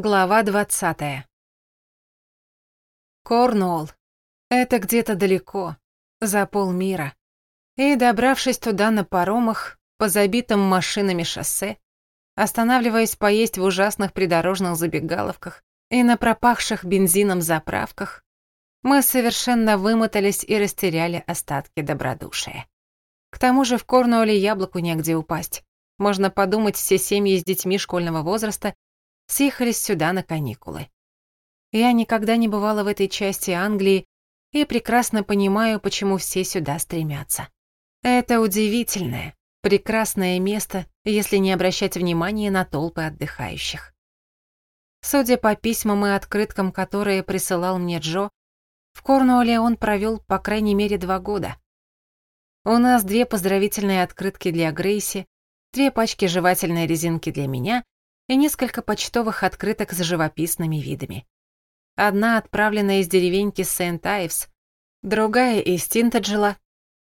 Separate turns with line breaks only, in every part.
Глава 20. Корнуолл. Это где-то далеко, за полмира. И, добравшись туда на паромах, по забитым машинами шоссе, останавливаясь поесть в ужасных придорожных забегаловках и на пропахших бензином заправках, мы совершенно вымотались и растеряли остатки добродушия. К тому же в Корнуолле яблоку негде упасть. Можно подумать, все семьи с детьми школьного возраста съехались сюда на каникулы. Я никогда не бывала в этой части Англии и прекрасно понимаю, почему все сюда стремятся. Это удивительное, прекрасное место, если не обращать внимания на толпы отдыхающих. Судя по письмам и открыткам, которые присылал мне Джо, в Корнуолле он провел по крайней мере два года. У нас две поздравительные открытки для Грейси, две пачки жевательной резинки для меня и несколько почтовых открыток с живописными видами. Одна отправлена из деревеньки Сент-Айвс, другая из Тинтаджела.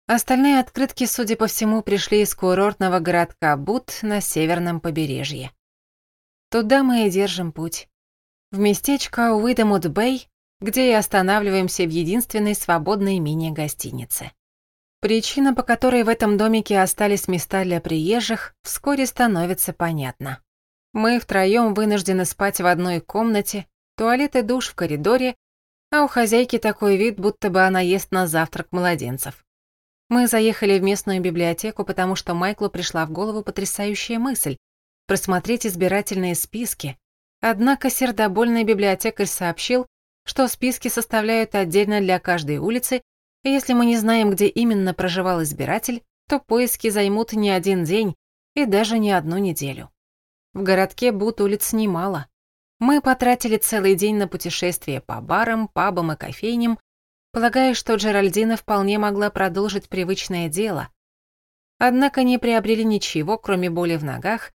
Остальные открытки, судя по всему, пришли из курортного городка Бут на северном побережье. Туда мы и держим путь. В местечко Уидемут-Бэй, где и останавливаемся в единственной свободной мини-гостинице. Причина, по которой в этом домике остались места для приезжих, вскоре становится понятна. Мы втроем вынуждены спать в одной комнате, туалет и душ в коридоре, а у хозяйки такой вид, будто бы она ест на завтрак младенцев. Мы заехали в местную библиотеку, потому что Майклу пришла в голову потрясающая мысль — просмотреть избирательные списки. Однако сердобольный библиотекарь сообщил, что списки составляют отдельно для каждой улицы, и если мы не знаем, где именно проживал избиратель, то поиски займут не один день и даже не одну неделю. В городке Бут улиц немало. Мы потратили целый день на путешествие по барам, пабам и кофейням, полагая, что Джеральдина вполне могла продолжить привычное дело. Однако не приобрели ничего, кроме боли в ногах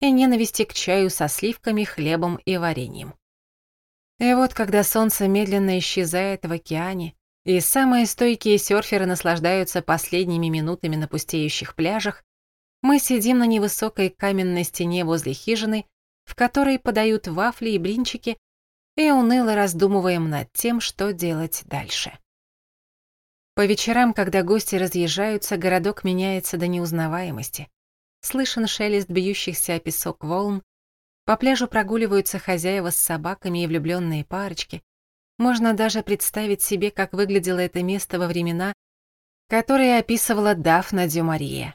и ненависти к чаю со сливками, хлебом и вареньем. И вот, когда солнце медленно исчезает в океане, и самые стойкие серферы наслаждаются последними минутами на пустеющих пляжах, мы сидим на невысокой каменной стене возле хижины, в которой подают вафли и блинчики, и уныло раздумываем над тем, что делать дальше. По вечерам, когда гости разъезжаются, городок меняется до неузнаваемости. Слышен шелест бьющихся о песок волн, по пляжу прогуливаются хозяева с собаками и влюбленные парочки. Можно даже представить себе, как выглядело это место во времена, которые описывала Дафна Дюмария.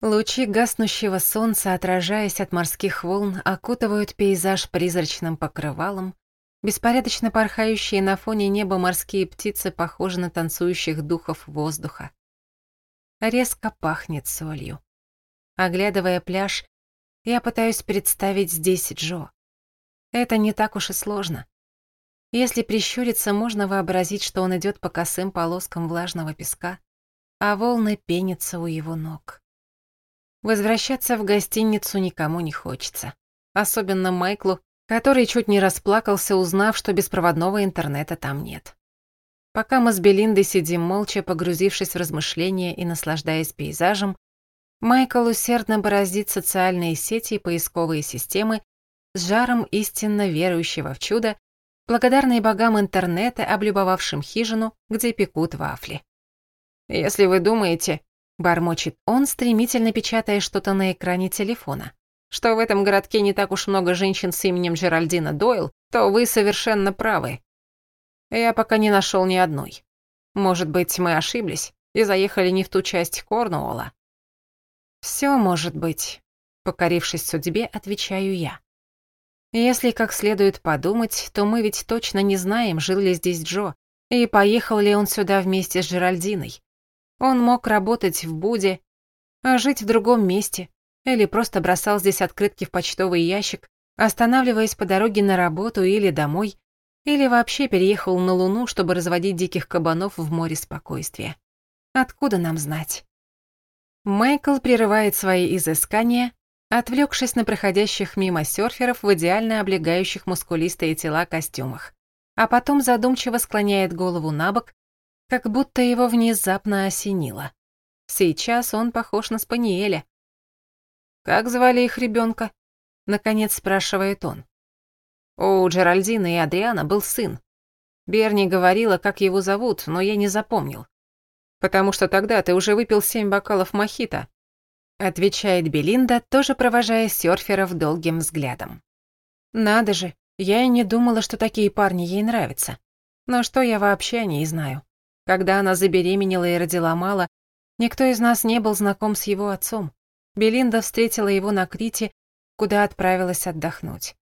Лучи гаснущего солнца, отражаясь от морских волн, окутывают пейзаж призрачным покрывалом. Беспорядочно порхающие на фоне неба морские птицы похожи на танцующих духов воздуха. Резко пахнет солью. Оглядывая пляж, я пытаюсь представить здесь Джо. Это не так уж и сложно. Если прищуриться, можно вообразить, что он идет по косым полоскам влажного песка, а волны пенятся у его ног. Возвращаться в гостиницу никому не хочется. Особенно Майклу, который чуть не расплакался, узнав, что беспроводного интернета там нет. Пока мы с Белиндой сидим молча, погрузившись в размышления и наслаждаясь пейзажем, Майкл усердно бороздит социальные сети и поисковые системы с жаром истинно верующего в чудо, благодарный богам интернета, облюбовавшим хижину, где пекут вафли. «Если вы думаете, Бормочет он, стремительно печатая что-то на экране телефона. Что в этом городке не так уж много женщин с именем Джеральдина Дойл, то вы совершенно правы. Я пока не нашел ни одной. Может быть, мы ошиблись и заехали не в ту часть Корнуола. Все может быть, покорившись судьбе, отвечаю я. Если как следует подумать, то мы ведь точно не знаем, жил ли здесь Джо, и поехал ли он сюда вместе с Джеральдиной. Он мог работать в Буде, а жить в другом месте или просто бросал здесь открытки в почтовый ящик, останавливаясь по дороге на работу или домой, или вообще переехал на Луну, чтобы разводить диких кабанов в море спокойствия. Откуда нам знать? Майкл прерывает свои изыскания, отвлекшись на проходящих мимо серферов в идеально облегающих мускулистые тела костюмах, а потом задумчиво склоняет голову на бок, как будто его внезапно осенило. Сейчас он похож на спаниеля. «Как звали их ребенка?» — наконец спрашивает он. У Джеральдины и Адриана был сын. Берни говорила, как его зовут, но я не запомнил. «Потому что тогда ты уже выпил семь бокалов мохито», — отвечает Белинда, тоже провожая серферов долгим взглядом. «Надо же, я и не думала, что такие парни ей нравятся. Но что я вообще о ней знаю? Когда она забеременела и родила Мало, никто из нас не был знаком с его отцом. Белинда встретила его на Крите, куда отправилась отдохнуть.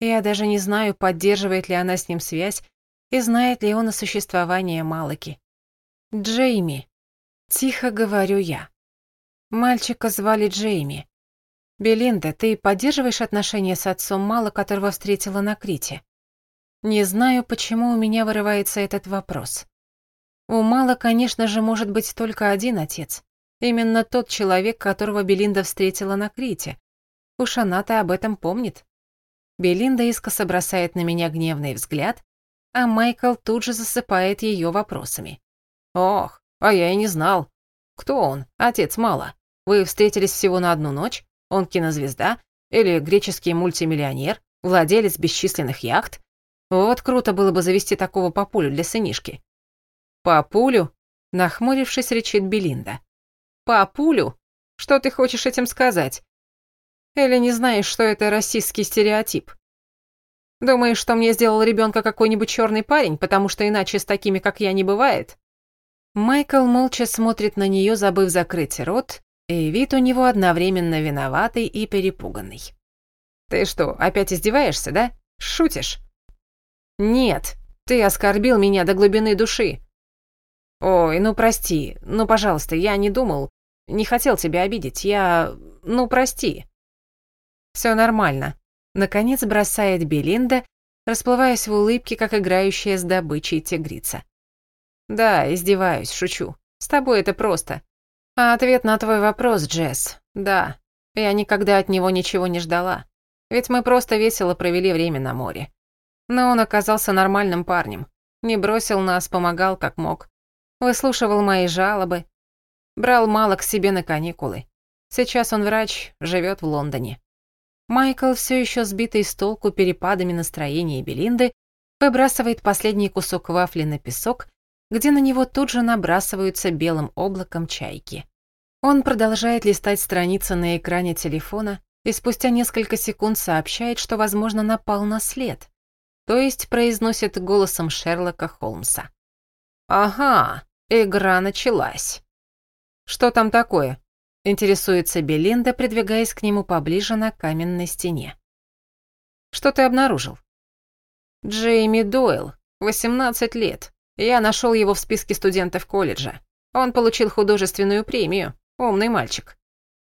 Я даже не знаю, поддерживает ли она с ним связь и знает ли он о существовании Малыки. «Джейми», — тихо говорю я. Мальчика звали Джейми. «Белинда, ты поддерживаешь отношения с отцом Мала, которого встретила на Крите?» Не знаю, почему у меня вырывается этот вопрос. У Мала, конечно же, может быть только один отец. Именно тот человек, которого Белинда встретила на Крите. Уж она-то об этом помнит. Белинда искоса бросает на меня гневный взгляд, а Майкл тут же засыпает ее вопросами. «Ох, а я и не знал. Кто он, отец Мала? Вы встретились всего на одну ночь? Он кинозвезда? Или греческий мультимиллионер? Владелец бесчисленных яхт? Вот круто было бы завести такого папулю для сынишки. По «Папулю?» — нахмурившись, речит Белинда. По «Папулю? Что ты хочешь этим сказать? Или не знаешь, что это российский стереотип? Думаешь, что мне сделал ребенка какой-нибудь черный парень, потому что иначе с такими, как я, не бывает?» Майкл молча смотрит на нее, забыв закрыть рот, и вид у него одновременно виноватый и перепуганный. «Ты что, опять издеваешься, да? Шутишь?» «Нет, ты оскорбил меня до глубины души. Ой, ну прости, ну пожалуйста, я не думал, не хотел тебя обидеть, я... ну прости. Все нормально. Наконец бросает Белинда, расплываясь в улыбке, как играющая с добычей тигрица. Да, издеваюсь, шучу. С тобой это просто. А ответ на твой вопрос, Джесс, да, я никогда от него ничего не ждала. Ведь мы просто весело провели время на море. Но он оказался нормальным парнем. Не бросил нас, помогал как мог. Выслушивал мои жалобы. Брал мало к себе на каникулы. Сейчас он врач, живет в Лондоне. Майкл, все еще сбитый с толку перепадами настроения Белинды, выбрасывает последний кусок вафли на песок, где на него тут же набрасываются белым облаком чайки. Он продолжает листать страницы на экране телефона и спустя несколько секунд сообщает, что, возможно, напал на след, то есть произносит голосом Шерлока Холмса. «Ага, Игра началась. «Что там такое?» — интересуется Белинда, придвигаясь к нему поближе на каменной стене. «Что ты обнаружил?» «Джейми Дойл, 18 лет. Я нашел его в списке студентов колледжа. Он получил художественную премию. Умный мальчик.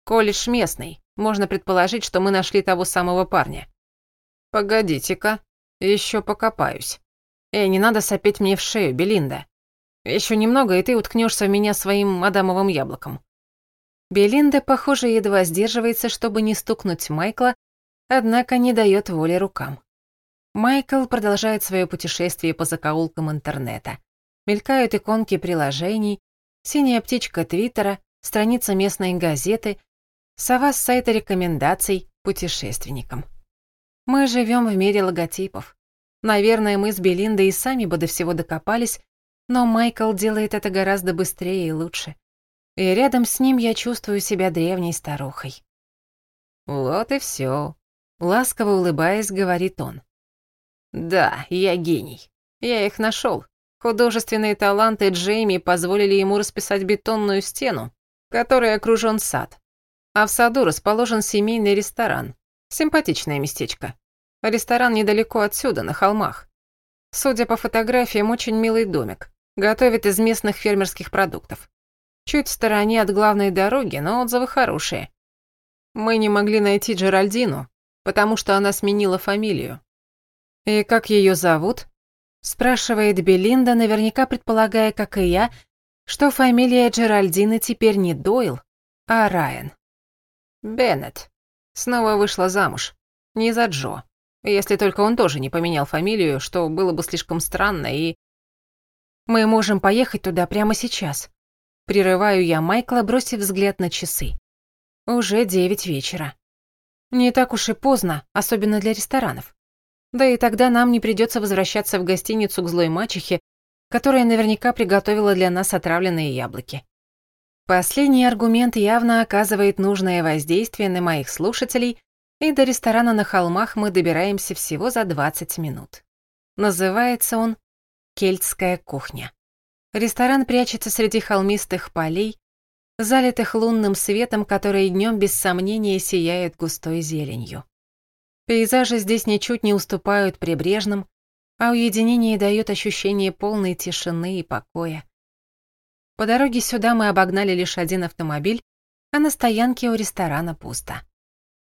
Колледж местный. Можно предположить, что мы нашли того самого парня». «Погодите-ка, еще покопаюсь. Эй, не надо сопеть мне в шею, Белинда. Еще немного, и ты уткнешься в меня своим адамовым яблоком». Белинда, похоже, едва сдерживается, чтобы не стукнуть Майкла, однако не дает воли рукам. Майкл продолжает свое путешествие по закоулкам интернета. Мелькают иконки приложений, синяя птичка Твиттера, страница местной газеты, сова с сайта рекомендаций путешественникам. Мы живем в мире логотипов. Наверное, мы с Белиндой и сами бы до всего докопались, но Майкл делает это гораздо быстрее и лучше. И рядом с ним я чувствую себя древней старухой. «Вот и все», — ласково улыбаясь, говорит он. «Да, я гений. Я их нашел. Художественные таланты Джейми позволили ему расписать бетонную стену, которой окружен сад. А в саду расположен семейный ресторан. Симпатичное местечко. Ресторан недалеко отсюда, на холмах. Судя по фотографиям, очень милый домик. Готовит из местных фермерских продуктов. Чуть в стороне от главной дороги, но отзывы хорошие. Мы не могли найти Джеральдину, потому что она сменила фамилию. И как ее зовут? Спрашивает Белинда, наверняка предполагая, как и я, что фамилия Джеральдины теперь не Дойл, а Райан. Беннет. Снова вышла замуж. Не за Джо. Если только он тоже не поменял фамилию, что было бы слишком странно и мы можем поехать туда прямо сейчас. Прерываю я Майкла, бросив взгляд на часы. Уже девять вечера. Не так уж и поздно, особенно для ресторанов. Да и тогда нам не придется возвращаться в гостиницу к злой мачехе, которая наверняка приготовила для нас отравленные яблоки. Последний аргумент явно оказывает нужное воздействие на моих слушателей, и до ресторана на холмах мы добираемся всего за 20 минут. Называется он кельтская кухня. Ресторан прячется среди холмистых полей, залитых лунным светом, который днем без сомнения сияет густой зеленью. Пейзажи здесь ничуть не уступают прибрежным, а уединение дает ощущение полной тишины и покоя. По дороге сюда мы обогнали лишь один автомобиль, а на стоянке у ресторана пусто.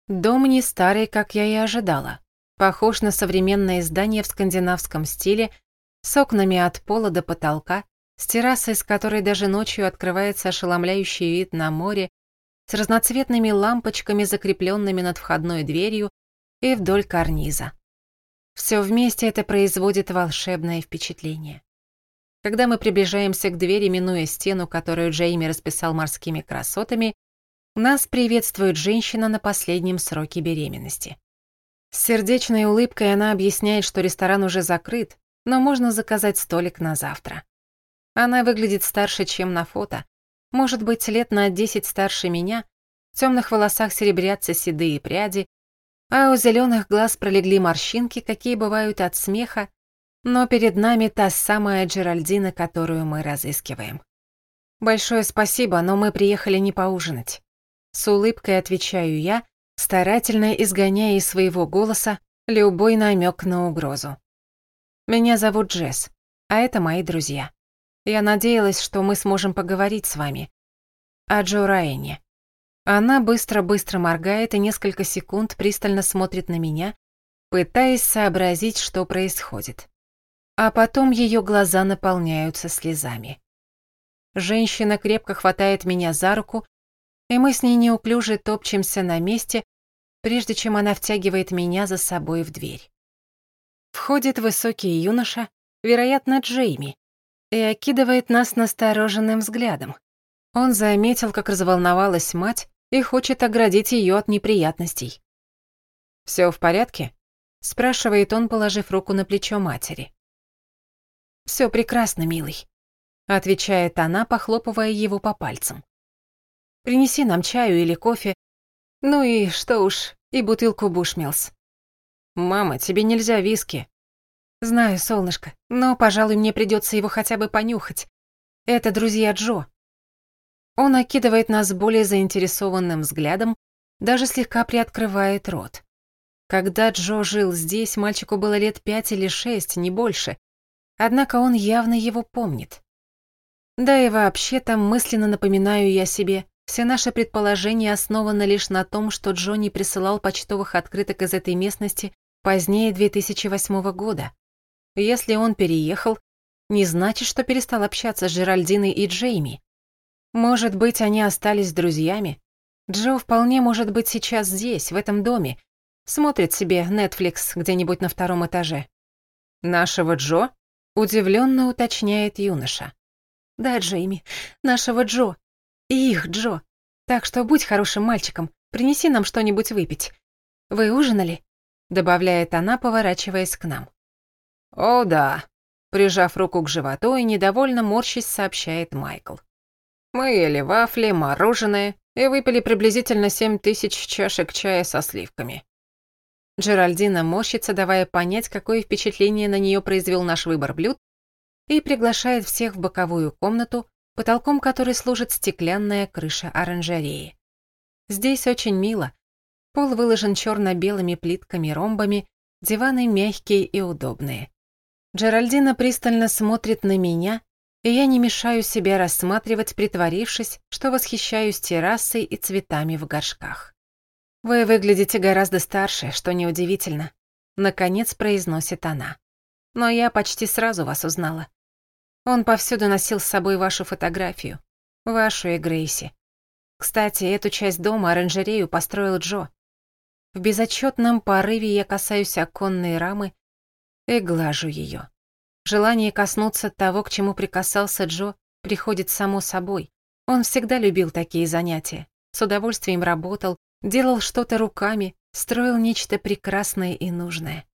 Дом не старый, как я и ожидала. Похож на современное здание в скандинавском стиле с окнами от пола до потолка, с террасой, с которой даже ночью открывается ошеломляющий вид на море, с разноцветными лампочками, закрепленными над входной дверью и вдоль карниза. Все вместе это производит волшебное впечатление. Когда мы приближаемся к двери, минуя стену, которую Джейми расписал морскими красотами, нас приветствует женщина на последнем сроке беременности. С сердечной улыбкой она объясняет, что ресторан уже закрыт, но можно заказать столик на завтра. Она выглядит старше, чем на фото. Может быть, лет на 10 старше меня. В темных волосах серебрятся седые пряди, а у зеленых глаз пролегли морщинки, какие бывают от смеха, но перед нами та самая Джеральдина, которую мы разыскиваем. «Большое спасибо, но мы приехали не поужинать». С улыбкой отвечаю я, старательно изгоняя из своего голоса любой намек на угрозу. Меня зовут Джесс, а это мои друзья. Я надеялась, что мы сможем поговорить с вами. О Джо Райане. Она быстро-быстро моргает и несколько секунд пристально смотрит на меня, пытаясь сообразить, что происходит. А потом ее глаза наполняются слезами. Женщина крепко хватает меня за руку, и мы с ней неуклюже топчемся на месте, прежде чем она втягивает меня за собой в дверь. Входит высокий юноша, вероятно, Джейми, и окидывает нас настороженным взглядом. Он заметил, как разволновалась мать, и хочет оградить ее от неприятностей. «Все в порядке?» — спрашивает он, положив руку на плечо матери. «Все прекрасно, милый», — отвечает она, похлопывая его по пальцам. «Принеси нам чаю или кофе, ну и, что уж, и бутылку бушмилс. Мама, тебе нельзя виски. Знаю, солнышко, но, пожалуй, мне придется его хотя бы понюхать. Это друзья Джо. Он окидывает нас более заинтересованным взглядом, даже слегка приоткрывает рот. Когда Джо жил здесь, мальчику было лет пять или шесть, не больше. Однако он явно его помнит. Да и вообще там мысленно напоминаю я себе, все наши предположения основаны лишь на том, что Джонни присылал почтовых открыток из этой местности позднее 2008 года. Если он переехал, не значит, что перестал общаться с Жеральдиной и Джейми. Может быть, они остались друзьями. Джо вполне может быть сейчас здесь, в этом доме. Смотрит себе Netflix где-нибудь на втором этаже. «Нашего Джо?» — удивленно уточняет юноша. «Да, Джейми, нашего Джо. И их Джо. Так что будь хорошим мальчиком, принеси нам что-нибудь выпить. Вы ужинали?» добавляет она, поворачиваясь к нам. «О, да», — прижав руку к животу и недовольно морщись сообщает Майкл. «Мы ели вафли, мороженое и выпили приблизительно 7000 чашек чая со сливками». Джеральдина морщится, давая понять, какое впечатление на нее произвел наш выбор блюд, и приглашает всех в боковую комнату, потолком которой служит стеклянная крыша оранжереи. Здесь очень мило, Пол выложен черно-белыми плитками-ромбами, диваны мягкие и удобные. Джеральдина пристально смотрит на меня, и я не мешаю себе рассматривать, притворившись, что восхищаюсь террасой и цветами в горшках. «Вы выглядите гораздо старше, что неудивительно», — наконец произносит она. «Но я почти сразу вас узнала. Он повсюду носил с собой вашу фотографию, вашу и Грейси. Кстати, эту часть дома оранжерею построил Джо. В безотчетном порыве я касаюсь оконной рамы и глажу ее. Желание коснуться того, к чему прикасался Джо, приходит само собой. Он всегда любил такие занятия. С удовольствием работал, делал что-то руками, строил нечто прекрасное и нужное.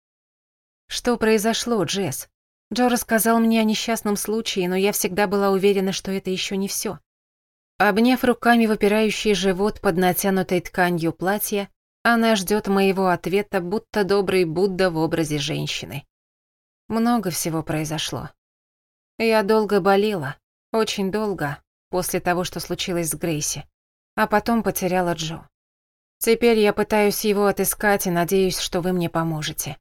Что произошло, Джесс? Джо рассказал мне о несчастном случае, но я всегда была уверена, что это еще не все. Обняв руками выпирающий живот под натянутой тканью платья, она ждет моего ответа, будто добрый Будда в образе женщины. Много всего произошло. Я долго болела, очень долго, после того, что случилось с Грейси, а потом потеряла Джо. Теперь я пытаюсь его отыскать и надеюсь, что вы мне поможете.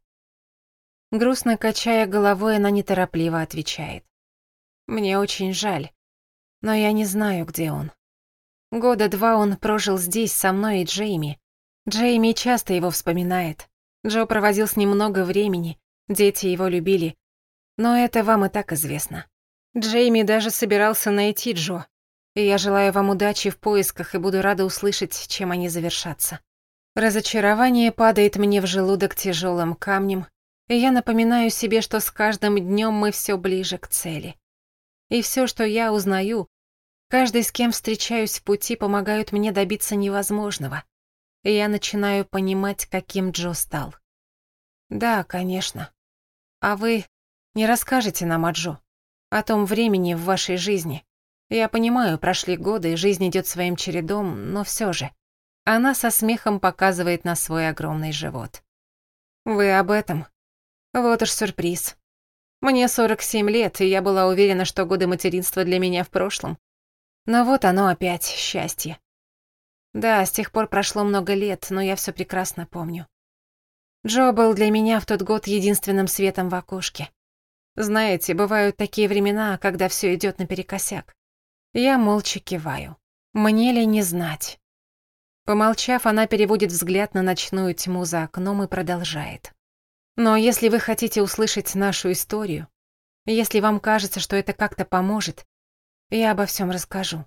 Грустно качая головой, она неторопливо отвечает. Мне очень жаль, но я не знаю, где он. Года два он прожил здесь со мной и Джейми, Джейми часто его вспоминает. Джо проводил с ним много времени, дети его любили. Но это вам и так известно. Джейми даже собирался найти Джо. И я желаю вам удачи в поисках и буду рада услышать, чем они завершатся. Разочарование падает мне в желудок тяжелым камнем, и я напоминаю себе, что с каждым днем мы все ближе к цели. И все, что я узнаю, каждый, с кем встречаюсь в пути, помогают мне добиться невозможного — и я начинаю понимать, каким Джо стал. Да, конечно. А вы не расскажете нам о Джо? О том времени в вашей жизни? Я понимаю, прошли годы, жизнь идет своим чередом, но все же. Она со смехом показывает на свой огромный живот. Вы об этом? Вот уж сюрприз. Мне 47 лет, и я была уверена, что годы материнства для меня в прошлом. Но вот оно опять, счастье. Да, с тех пор прошло много лет, но я все прекрасно помню. Джо был для меня в тот год единственным светом в окошке. Знаете, бывают такие времена, когда все идет наперекосяк. Я молча киваю. Мне ли не знать? Помолчав, она переводит взгляд на ночную тьму за окном и продолжает. Но если вы хотите услышать нашу историю, если вам кажется, что это как-то поможет, я обо всем расскажу.